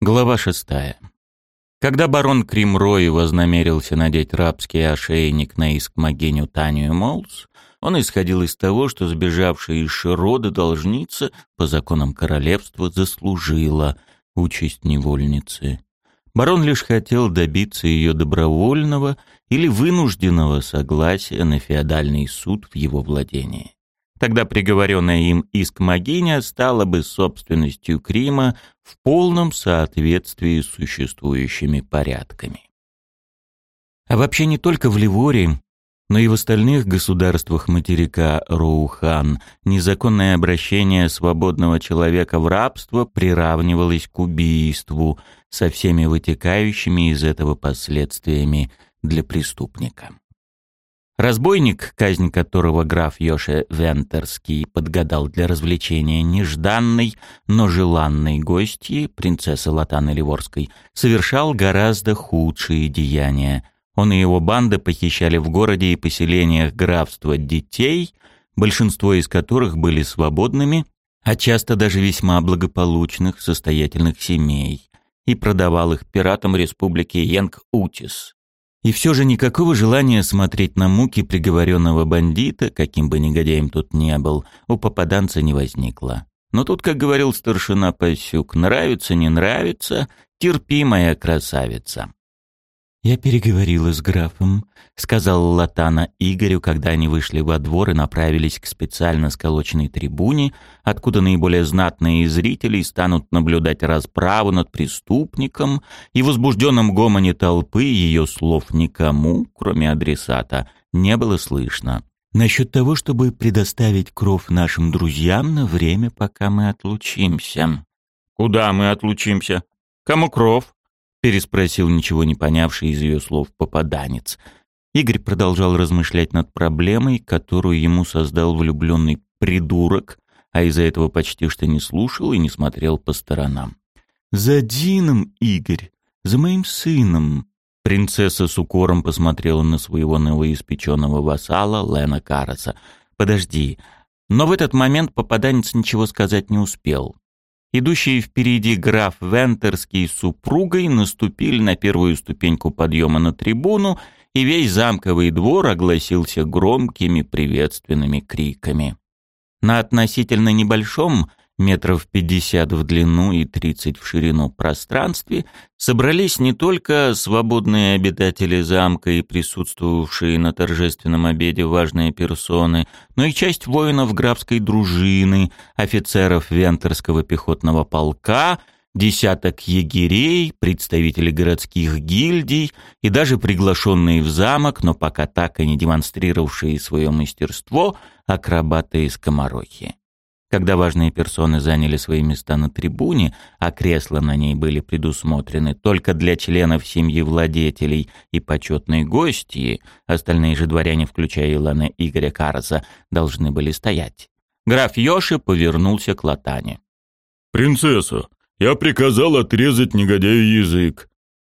Глава шестая. Когда барон Кримрой вознамерился надеть рабский ошейник на искмогеню Танию Молс, он исходил из того, что сбежавшая из Широда должница по законам королевства заслужила участь невольницы. Барон лишь хотел добиться ее добровольного или вынужденного согласия на феодальный суд в его владении. Тогда приговоренная им иск-могиня стала бы собственностью Крима в полном соответствии с существующими порядками. А вообще не только в Ливоре, но и в остальных государствах материка Роухан незаконное обращение свободного человека в рабство приравнивалось к убийству со всеми вытекающими из этого последствиями для преступника. Разбойник, казнь которого граф Йоше Вентерский подгадал для развлечения нежданной, но желанной гостьи, принцессы Латаны Ливорской, совершал гораздо худшие деяния. Он и его банда похищали в городе и поселениях графства детей, большинство из которых были свободными, а часто даже весьма благополучных, состоятельных семей, и продавал их пиратам республики Янг-Утис. И все же никакого желания смотреть на муки приговоренного бандита, каким бы негодяем тут не был, у попаданца не возникло. Но тут, как говорил старшина Пасюк, нравится, не нравится, терпи, моя красавица. «Я переговорила с графом», — сказал Латана Игорю, когда они вышли во двор и направились к специально сколоченной трибуне, откуда наиболее знатные зрители станут наблюдать расправу над преступником, и в возбужденном гомоне толпы ее слов никому, кроме адресата, не было слышно. «Насчет того, чтобы предоставить кров нашим друзьям на время, пока мы отлучимся». «Куда мы отлучимся? Кому кров?» Переспросил ничего не понявший из ее слов попаданец. Игорь продолжал размышлять над проблемой, которую ему создал влюбленный придурок, а из-за этого почти что не слушал и не смотрел по сторонам. «За Дином, Игорь! За моим сыном!» Принцесса с укором посмотрела на своего новоиспеченного вассала Лена Караса. «Подожди». Но в этот момент попаданец ничего сказать не успел. Идущие впереди граф Вентерский с супругой наступили на первую ступеньку подъема на трибуну, и весь замковый двор огласился громкими приветственными криками. На относительно небольшом метров пятьдесят в длину и тридцать в ширину пространстве, собрались не только свободные обитатели замка и присутствовавшие на торжественном обеде важные персоны, но и часть воинов графской дружины, офицеров Вентерского пехотного полка, десяток егерей, представители городских гильдий и даже приглашенные в замок, но пока так и не демонстрировавшие свое мастерство, акробаты из Комарохи. Когда важные персоны заняли свои места на трибуне, а кресла на ней были предусмотрены только для членов семьи владетелей и почетной гости, остальные же дворяне, включая Илана Игоря Караса, должны были стоять. Граф Йоши повернулся к Латане. «Принцесса, я приказал отрезать негодяю язык,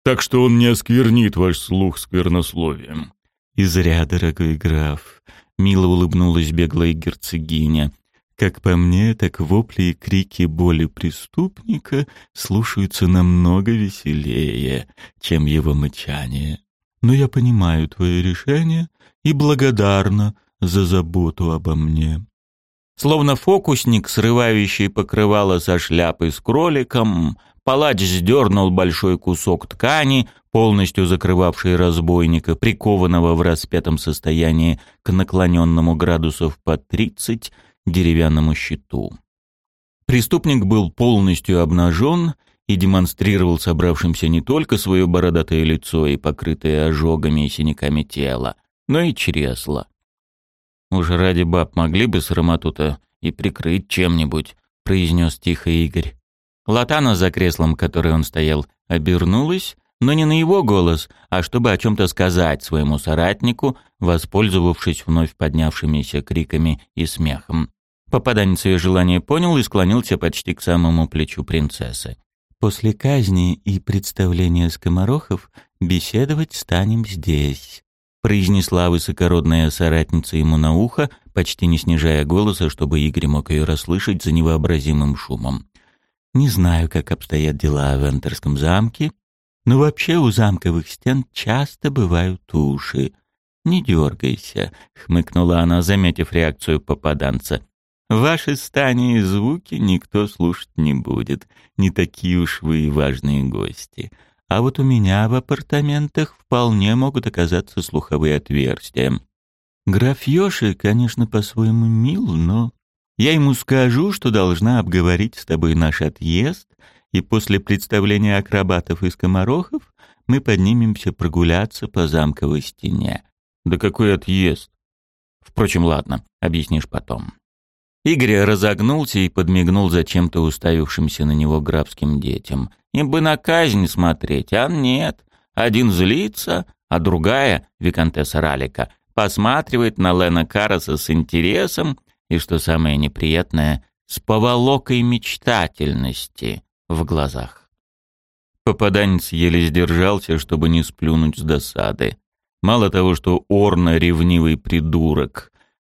так что он не осквернит ваш слух сквернословием». «И зря, дорогой граф», — мило улыбнулась беглая герцогиня. Как по мне, так вопли и крики боли преступника слушаются намного веселее, чем его мычание. Но я понимаю твое решение и благодарна за заботу обо мне. Словно фокусник, срывающий покрывало со шляпы с кроликом, палач сдернул большой кусок ткани, полностью закрывавший разбойника, прикованного в распятом состоянии к наклоненному градусов под тридцать, деревянному щиту. Преступник был полностью обнажен и демонстрировал собравшимся не только свое бородатое лицо и покрытое ожогами и синяками тело, но и чресло. «Уж ради баб могли бы срамоту-то и прикрыть чем-нибудь», — произнес тихо Игорь. Латана за креслом, которой он стоял, обернулась, но не на его голос, а чтобы о чем-то сказать своему соратнику, воспользовавшись вновь поднявшимися криками и смехом. Попаданец ее желание понял и склонился почти к самому плечу принцессы. «После казни и представления скоморохов беседовать станем здесь», произнесла высокородная соратница ему на ухо, почти не снижая голоса, чтобы Игорь мог ее расслышать за невообразимым шумом. Не знаю, как обстоят дела в Энтерском замке, но вообще у замковых стен часто бывают уши. Не дергайся, хмыкнула она, заметив реакцию попаданца. Ваши стани и звуки никто слушать не будет. Не такие уж вы и важные гости. А вот у меня в апартаментах вполне могут оказаться слуховые отверстия. Граф Йоши, конечно, по-своему мил, но я ему скажу, что должна обговорить с тобой наш отъезд, и после представления акробатов и скоморохов мы поднимемся прогуляться по замковой стене. Да какой отъезд? Впрочем, ладно, объяснишь потом. Игорь разогнулся и подмигнул зачем-то уставившимся на него графским детям. Им бы на казнь смотреть, а нет. Один злится, а другая, виконтесса Ралика, посматривает на Лена Караса с интересом и, что самое неприятное, с поволокой мечтательности в глазах. Попаданец еле сдержался, чтобы не сплюнуть с досады. Мало того, что Орна ревнивый придурок,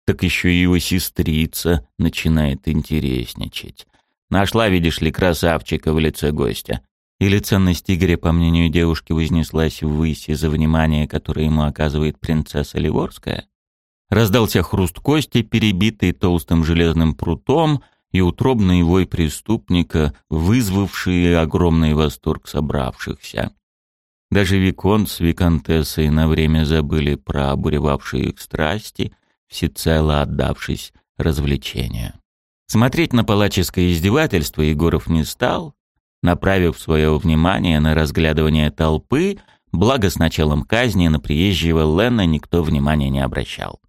так еще и его сестрица начинает интересничать. Нашла, видишь ли, красавчика в лице гостя. Или ценность Игоря, по мнению девушки, вознеслась ввысь из-за внимания, которое ему оказывает принцесса Ливорская? Раздался хруст кости, перебитый толстым железным прутом, и утробный вой преступника, вызвавший огромный восторг собравшихся. Даже Виконт с Виконтессой на время забыли про обуревавшие их страсти, всецело отдавшись развлечению. Смотреть на палаческое издевательство Егоров не стал, направив свое внимание на разглядывание толпы, благо с началом казни на приезжего Лена никто внимания не обращал.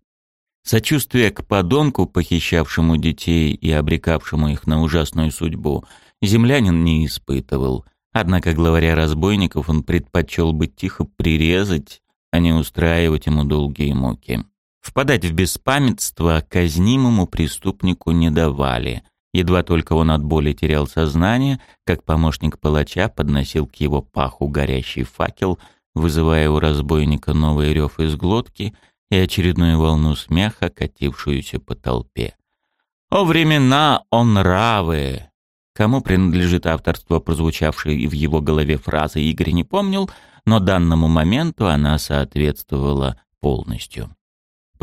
Сочувствие к подонку, похищавшему детей и обрекавшему их на ужасную судьбу, землянин не испытывал, однако главаря разбойников он предпочел бы тихо прирезать, а не устраивать ему долгие муки. Впадать в беспамятство казнимому преступнику не давали. Едва только он от боли терял сознание, как помощник палача подносил к его паху горящий факел, вызывая у разбойника новый рев из глотки и очередную волну смеха, катившуюся по толпе. «О времена, о нравы!» Кому принадлежит авторство, прозвучавшей в его голове фразы, Игорь не помнил, но данному моменту она соответствовала полностью.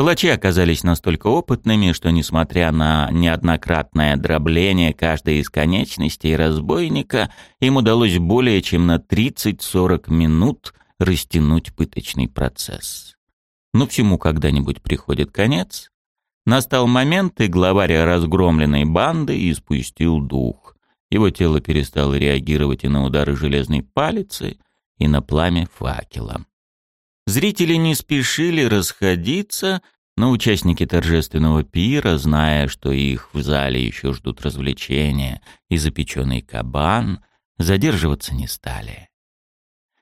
Палачи оказались настолько опытными, что, несмотря на неоднократное дробление каждой из конечностей разбойника, им удалось более чем на 30-40 минут растянуть пыточный процесс. Но всему когда-нибудь приходит конец. Настал момент, и главарь разгромленной банды испустил дух. Его тело перестало реагировать и на удары железной палицы, и на пламя факела. Зрители не спешили расходиться, но участники торжественного пира, зная, что их в зале еще ждут развлечения и запеченный кабан, задерживаться не стали.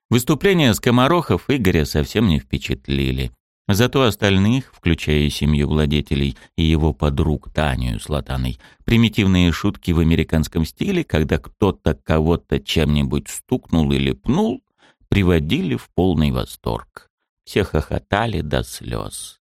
Выступления скоморохов Игоря совсем не впечатлили. Зато остальных, включая семью владетелей и его подруг Таню с примитивные шутки в американском стиле, когда кто-то кого-то чем-нибудь стукнул или пнул, приводили в полный восторг. Все хохотали до слез.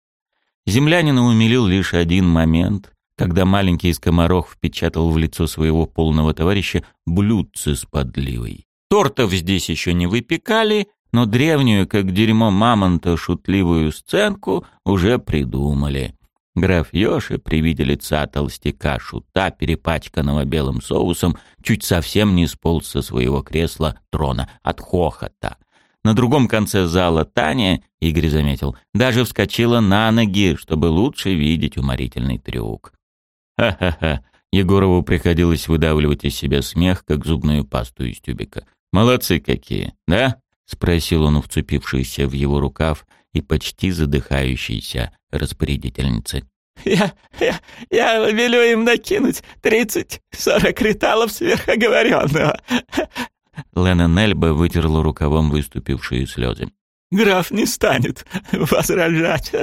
Землянина умилил лишь один момент, когда маленький скоморох впечатал в лицо своего полного товарища блюдце с подливой. Тортов здесь еще не выпекали, но древнюю, как дерьмо мамонта, шутливую сценку уже придумали. Граф Йоши при виде лица толстяка шута, перепачканного белым соусом, чуть совсем не сполз со своего кресла трона от хохота. На другом конце зала Таня, Игорь заметил, даже вскочила на ноги, чтобы лучше видеть уморительный трюк. Ха-ха-ха. Егорову приходилось выдавливать из себя смех, как зубную пасту из тюбика. «Молодцы какие, да?» — спросил он у вцепившейся в его рукав и почти задыхающейся распорядительницы. «Я, я, я велю им накинуть тридцать-сорок риталов сверхоговоренного. Лена Нельба вытерла рукавом выступившие слезы. «Граф не станет возражать».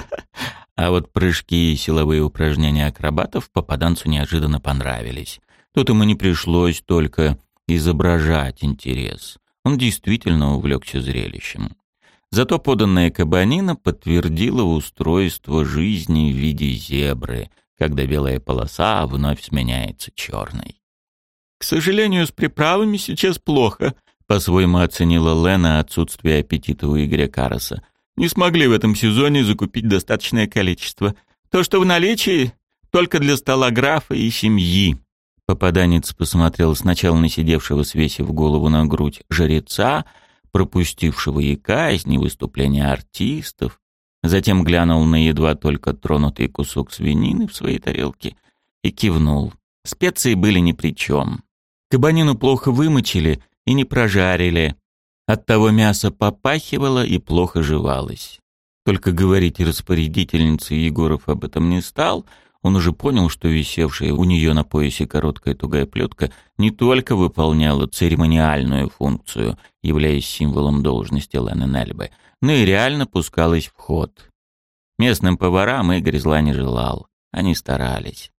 А вот прыжки и силовые упражнения акробатов попаданцу неожиданно понравились. Тут ему не пришлось только изображать интерес. Он действительно увлекся зрелищем. Зато поданная кабанина подтвердила устройство жизни в виде зебры, когда белая полоса вновь сменяется черной. К сожалению, с приправами сейчас плохо», — по-своему оценила Лена отсутствие аппетита у Игоря Караса. «Не смогли в этом сезоне закупить достаточное количество. То, что в наличии, только для стола графа и семьи». Попаданец посмотрел сначала на сидевшего, свесив голову на грудь, жреца, пропустившего и казни, выступления артистов, затем глянул на едва только тронутый кусок свинины в своей тарелке и кивнул. Специи были ни при чем. Кабанину плохо вымочили и не прожарили. Оттого мясо попахивало и плохо жевалось. Только говорить распорядительнице Егоров об этом не стал — он уже понял, что висевшая у нее на поясе короткая тугая плетка не только выполняла церемониальную функцию, являясь символом должности Лены Нельбы, но и реально пускалась в ход. Местным поварам Игорь зла не желал. Они старались.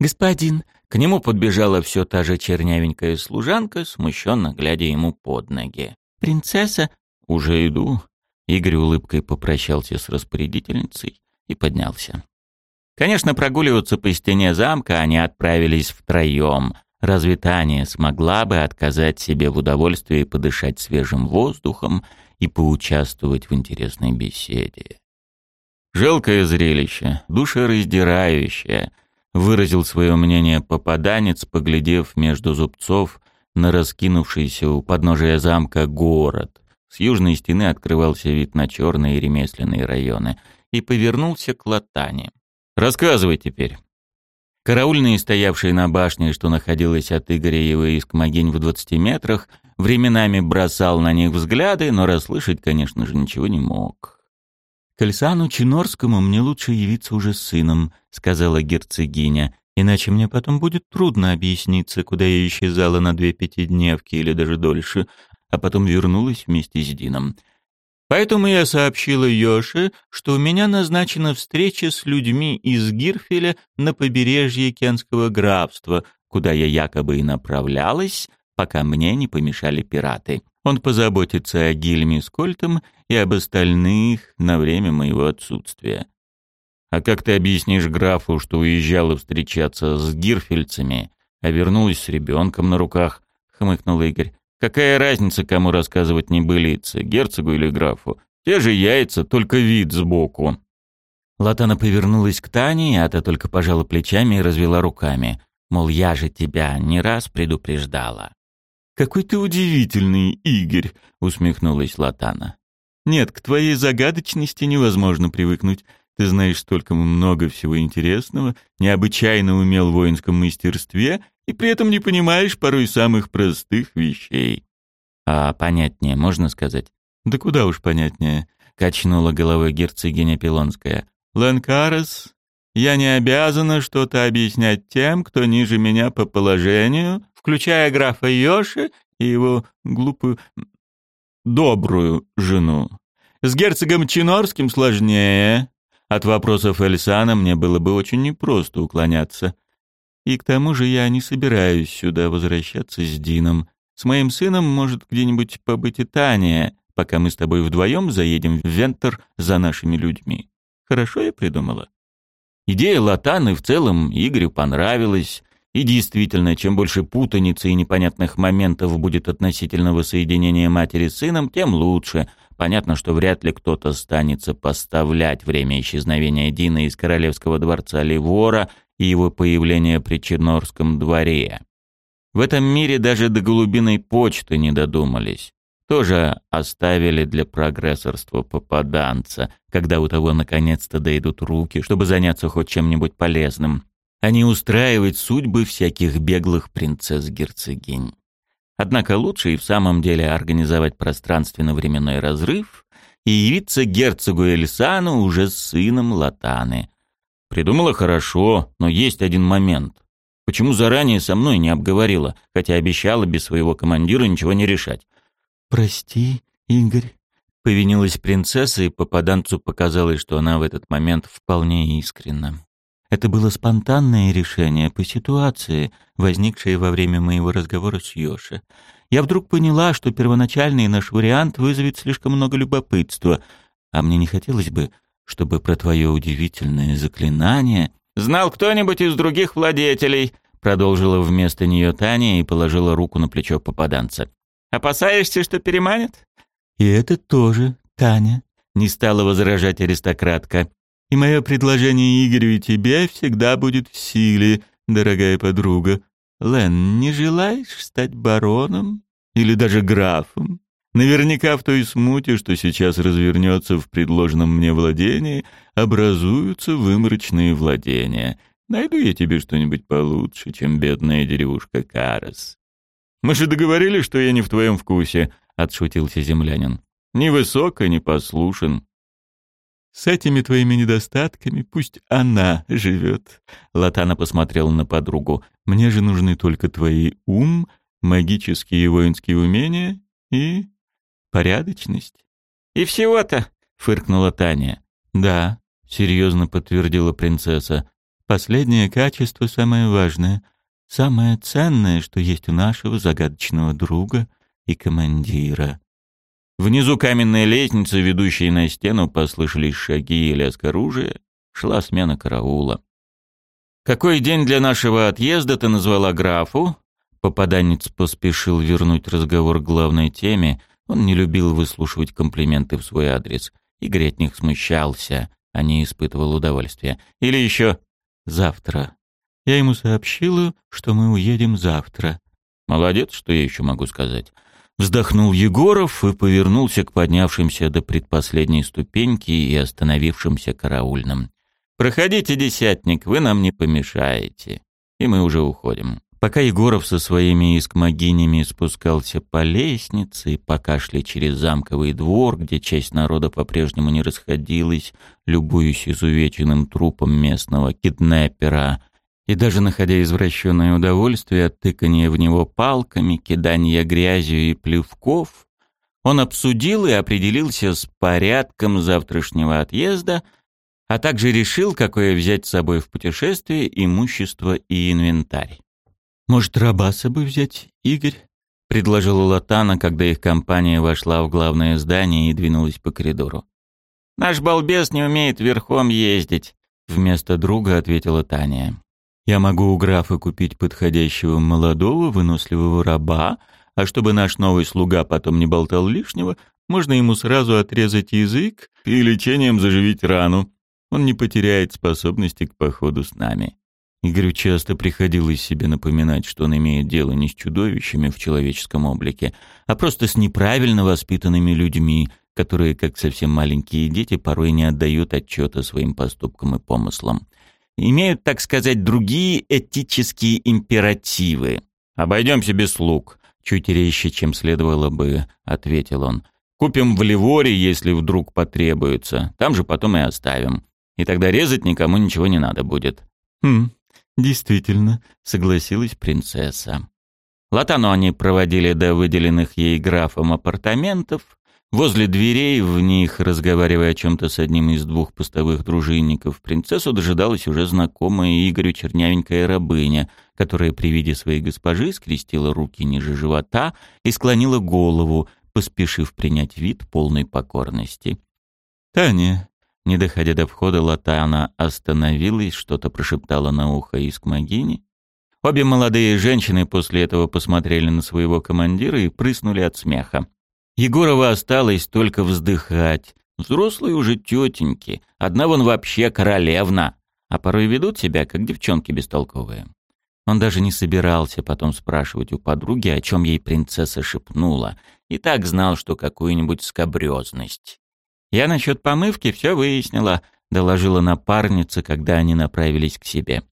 «Господин!» К нему подбежала все та же чернявенькая служанка, смущенно глядя ему под ноги. «Принцесса!» «Уже иду!» Игорь улыбкой попрощался с распорядительницей и поднялся. Конечно, прогуливаться по стене замка они отправились втроем. Разве Таня смогла бы отказать себе в удовольствии подышать свежим воздухом и поучаствовать в интересной беседе? Жалкое зрелище, душераздирающее, выразил свое мнение попаданец, поглядев между зубцов на раскинувшийся у подножия замка город. С южной стены открывался вид на черные ремесленные районы и повернулся к Латане. Рассказывай теперь. Караульные, стоявшие на башне, что находилась от Игоря его искмогинь в двадцати метрах, временами бросал на них взгляды, но расслышать, конечно же, ничего не мог. «К Альсану Чинорскому мне лучше явиться уже с сыном», — сказала герцогиня, «иначе мне потом будет трудно объясниться, куда я исчезала на две пятидневки или даже дольше, а потом вернулась вместе с Дином. Поэтому я сообщила Йоше, что у меня назначена встреча с людьми из Гирфеля на побережье Кенского графства, куда я якобы и направлялась, пока мне не помешали пираты. Он позаботится о Гильме с Кольтом и об остальных на время моего отсутствия. А как ты объяснишь графу, что уезжала встречаться с гирфельцами, а вернулась с ребенком на руках? хмыкнул Игорь. Какая разница, кому рассказывать небылицы, герцогу или графу? Те же яйца, только вид сбоку. Латана повернулась к Тане, а та только пожала плечами и развела руками. Мол, я же тебя не раз предупреждала. «Какой ты удивительный, Игорь!» — усмехнулась Латана. «Нет, к твоей загадочности невозможно привыкнуть. Ты знаешь столько много всего интересного, необычайно умел в воинском мастерстве и при этом не понимаешь порой самых простых вещей. А понятнее можно сказать? Да куда уж понятнее, качнула головой герцогиня Пилонская. Ланкарес, я не обязана что-то объяснять тем, кто ниже меня по положению, включая графа Йоши и его глупую, добрую жену. С герцогом Чинорским сложнее. От вопросов Эльсана мне было бы очень непросто уклоняться. И к тому же я не собираюсь сюда возвращаться с Дином. С моим сыном может где-нибудь побыть и Таня, пока мы с тобой вдвоем заедем в Вентер за нашими людьми. Хорошо я придумала?» Идея Латаны в целом Игорю понравилась. И действительно, чем больше путаницы и непонятных моментов будет относительно воссоединения матери с сыном, тем лучше. Понятно, что вряд ли кто-то станется поставлять время исчезновения Дина из королевского дворца Ливора и его появление при Чернорском дворе. В этом мире даже до голубиной почты не додумались. Тоже оставили для прогрессорства попаданца, когда у того наконец-то дойдут руки, чтобы заняться хоть чем-нибудь полезным, а не устраивать судьбы всяких беглых принцесс-герцогинь. Однако лучше и в самом деле организовать пространственно-временной разрыв и явиться герцогу Эльсану уже с сыном Латаны, Придумала хорошо, но есть один момент. Почему заранее со мной не обговорила, хотя обещала без своего командира ничего не решать? «Прости, Игорь», — повинилась принцесса, и попаданцу показалось, что она в этот момент вполне искренна. Это было спонтанное решение по ситуации, возникшей во время моего разговора с Йоши. Я вдруг поняла, что первоначальный наш вариант вызовет слишком много любопытства, а мне не хотелось бы, чтобы про твое удивительное заклинание...» «Знал кто-нибудь из других владетелей?» продолжила вместо нее Таня и положила руку на плечо попаданца. «Опасаешься, что переманят?» «И это тоже, Таня», — не стала возражать аристократка. «И мое предложение Игорю и тебе всегда будет в силе, дорогая подруга. Лен, не желаешь стать бароном или даже графом? Наверняка в той смуте, что сейчас развернется в предложенном мне владении, образуются выморочные владения. Найду я тебе что-нибудь получше, чем бедная деревушка Карас. Мы же договорились, что я не в твоем вкусе, отшутился землянин. Ни высок и не послушен. С этими твоими недостатками пусть она живет. Латана посмотрела на подругу. Мне же нужны только твои ум, магические и воинские умения и порядочность. И всего-то, фыркнула Таня. Да, серьезно подтвердила принцесса. Последнее качество самое важное, самое ценное, что есть у нашего загадочного друга и командира. Внизу каменной лестницы, ведущей на стену, послышались шаги и лязг оружия. Шла смена караула. «Какой день для нашего отъезда ты назвала графу?» Попаданец поспешил вернуть разговор к главной теме. Он не любил выслушивать комплименты в свой адрес. Игорь от них смущался, а не испытывал удовольствия. Или еще Завтра. Я ему сообщила, что мы уедем завтра. Молодец, что я еще могу сказать. Вздохнул Егоров и повернулся к поднявшимся до предпоследней ступеньки и остановившимся караульным. «Проходите, десятник, вы нам не помешаете». И мы уже уходим. Пока Егоров со своими искмогинями спускался по лестнице, пока шли через замковый двор, где часть народа по-прежнему не расходилась, любуясь изувеченным трупом местного киднепера, и даже находя извращенное удовольствие от тыкания в него палками, кидания грязью и плевков, он обсудил и определился с порядком завтрашнего отъезда, а также решил, какое взять с собой в путешествие имущество и инвентарь. «Может, раба с собой взять, Игорь?» — предложила Латана, когда их компания вошла в главное здание и двинулась по коридору. «Наш балбес не умеет верхом ездить», — вместо друга ответила Таня. «Я могу у графа купить подходящего молодого, выносливого раба, а чтобы наш новый слуга потом не болтал лишнего, можно ему сразу отрезать язык и лечением заживить рану. Он не потеряет способности к походу с нами». Игорю часто приходилось себе напоминать, что он имеет дело не с чудовищами в человеческом облике, а просто с неправильно воспитанными людьми, которые, как совсем маленькие дети, порой не отдают отчета своим поступкам и помыслам. Имеют, так сказать, другие этические императивы. «Обойдемся без слуг», — чуть резче, чем следовало бы, — ответил он. «Купим в Ливоре, если вдруг потребуется. Там же потом и оставим. И тогда резать никому ничего не надо будет». «Хм, «Действительно», — согласилась принцесса. Латану они проводили до выделенных ей графом апартаментов. Возле дверей, в них, разговаривая о чем-то с одним из двух постовых дружинников, принцессу дожидалась уже знакомая Игорю чернявенькая рабыня, которая при виде своей госпожи скрестила руки ниже живота и склонила голову, поспешив принять вид полной покорности. «Таня, не доходя до входа, Латана остановилась, что-то прошептала на ухо Искмогине. Обе молодые женщины после этого посмотрели на своего командира и прыснули от смеха. Егорова осталось только вздыхать. Взрослые уже тетеньки, одна вон вообще королевна, а порой ведут себя, как девчонки бестолковые. Он даже не собирался потом спрашивать у подруги, о чем ей принцесса шепнула, и так знал, что какую-нибудь скобрезность. «Я насчет помывки все выяснила», — доложила напарница, когда они направились к себе.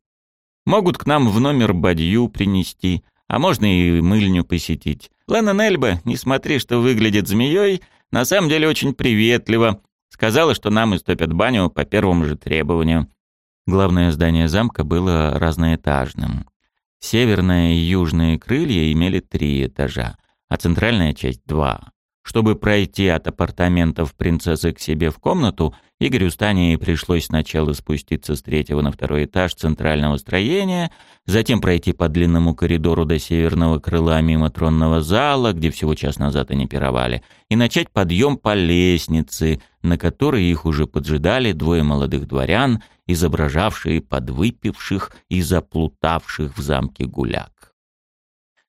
«Могут к нам в номер бадью принести, а можно и мыльню посетить. Лена Нельба, не смотри, что выглядит змеей, на самом деле очень приветливо. Сказала, что нам истопят баню по первому же требованию». Главное здание замка было разноэтажным. Северное и южные крылья имели три этажа, а центральная часть — два. Чтобы пройти от апартаментов принцессы к себе в комнату, Игорю с Таней пришлось сначала спуститься с третьего на второй этаж центрального строения, затем пройти по длинному коридору до северного крыла мимо тронного зала, где всего час назад они пировали, и начать подъем по лестнице, на которой их уже поджидали двое молодых дворян, изображавшие подвыпивших и заплутавших в замке гуляк.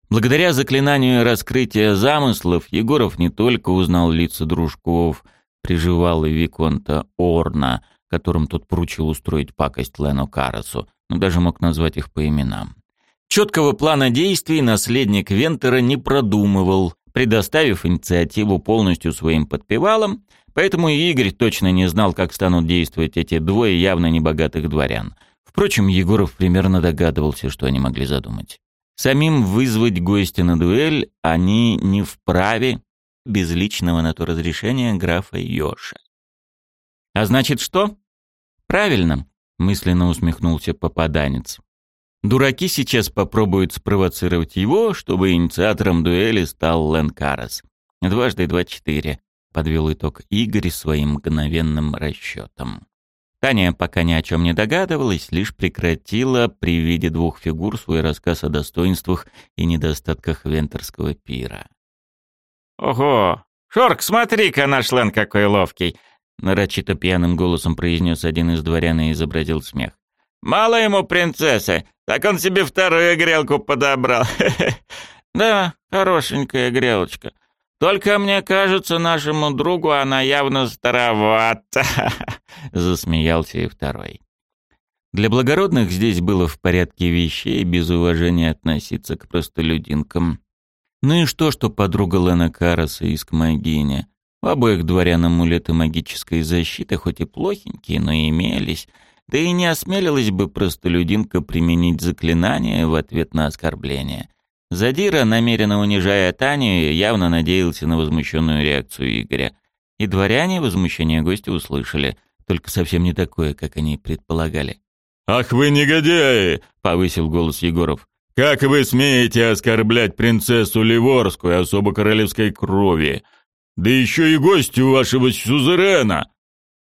Благодаря заклинанию раскрытия замыслов Егоров не только узнал лица дружков, приживал и Виконта Орна, которым тот поручил устроить пакость Лену Карасу, но даже мог назвать их по именам. Четкого плана действий наследник Вентера не продумывал, предоставив инициативу полностью своим подпевалам, поэтому и Игорь точно не знал, как станут действовать эти двое явно небогатых дворян. Впрочем, Егоров примерно догадывался, что они могли задумать. Самим вызвать гостя на дуэль они не вправе без личного на то разрешения графа Йоша. «А значит что?» «Правильно», — мысленно усмехнулся попаданец. «Дураки сейчас попробуют спровоцировать его, чтобы инициатором дуэли стал Лэн Карас. Дважды два четыре», — подвел итог Игорь своим мгновенным расчетом. Таня пока ни о чем не догадывалась, лишь прекратила при виде двух фигур свой рассказ о достоинствах и недостатках вентерского пира. «Ого! Шорк, смотри-ка, наш Лен какой ловкий!» Нарочито пьяным голосом произнес один из дворян и изобразил смех. «Мало ему принцессы, так он себе вторую грелку подобрал. Да, хорошенькая грелочка. Только мне кажется, нашему другу она явно старовата. Засмеялся и второй. Для благородных здесь было в порядке вещей без уважения относиться к простолюдинкам. Ну и что, что подруга Лена Караса из Кмагини? У обоих дворян амулеты магической защиты, хоть и плохенькие, но имелись. Да и не осмелилась бы простолюдинка применить заклинание в ответ на оскорбление. Задира, намеренно унижая Таню, явно надеялся на возмущенную реакцию Игоря. И дворяне возмущение гостя услышали, только совсем не такое, как они предполагали. «Ах вы негодяи!» — повысил голос Егоров. «Как вы смеете оскорблять принцессу Ливорскую особо королевской крови? Да еще и гостю вашего сюзерена!»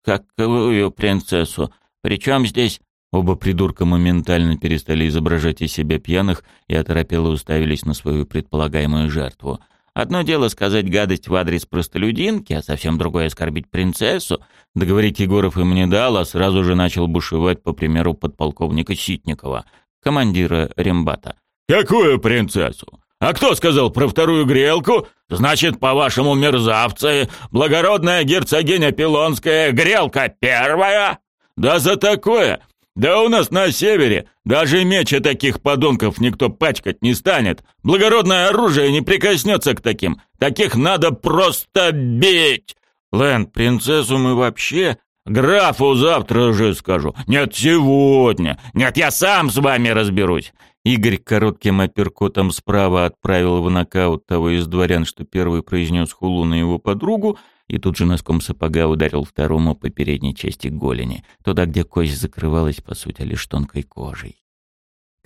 «Какую принцессу? Причем здесь Оба придурка моментально перестали изображать из себя пьяных и оторопело уставились на свою предполагаемую жертву. Одно дело сказать гадость в адрес простолюдинки, а совсем другое оскорбить принцессу. Договорить Егоров им не дал, а сразу же начал бушевать по примеру подполковника Ситникова, командира рембата. «Какую принцессу? А кто сказал про вторую грелку? Значит, по-вашему, мерзавцы, благородная герцогиня Пилонская, грелка первая? Да за такое да у нас на севере даже меча таких подонков никто пачкать не станет. Благородное оружие не прикоснется к таким. Таких надо просто бить. Лэн, принцессу мы вообще... Графу завтра же скажу. Нет, сегодня. Нет, я сам с вами разберусь. Игорь коротким апперкотом справа отправил в нокаут того из дворян, что первый произнес хулу на его подругу, и тут же носком сапога ударил второму по передней части голени, туда, где кость закрывалась, по сути, лишь тонкой кожей.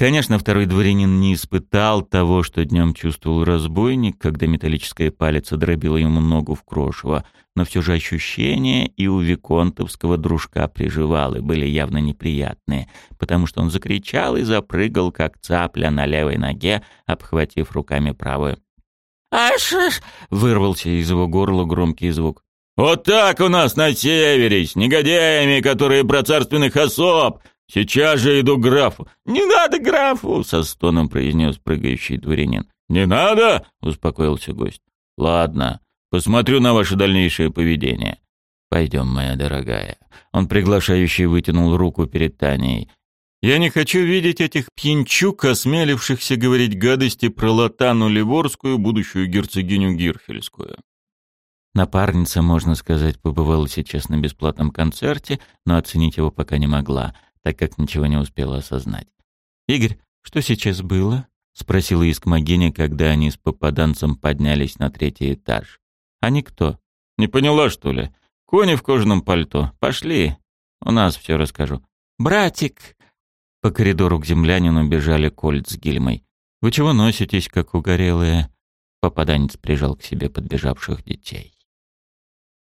Конечно, второй дворянин не испытал того, что днем чувствовал разбойник, когда металлическая палец дробила ему ногу в крошево, но все же ощущения и у виконтовского дружка приживал и были явно неприятные, потому что он закричал и запрыгал, как цапля на левой ноге, обхватив руками правую. «Аш-аш!» — вырвался из его горла громкий звук. «Вот так у нас на севере, с негодяями, которые про царственных особ! Сейчас же иду к графу!» «Не надо графу!» — со стоном произнес прыгающий дворянин. «Не надо?» — успокоился гость. «Ладно, посмотрю на ваше дальнейшее поведение. Пойдем, моя дорогая». Он приглашающий вытянул руку перед Таней. Я не хочу видеть этих пьянчук, осмелившихся говорить гадости про Латану Ливорскую, будущую герцогиню Гирфельскую. Напарница, можно сказать, побывала сейчас на бесплатном концерте, но оценить его пока не могла, так как ничего не успела осознать. «Игорь, что сейчас было?» — спросила Искмогиня, когда они с попаданцем поднялись на третий этаж. «Они кто?» «Не поняла, что ли? Кони в кожаном пальто. Пошли, у нас все расскажу». «Братик!» По коридору к землянину бежали Кольт с Гильмой. «Вы чего носитесь, как угорелые?» Попаданец прижал к себе подбежавших детей.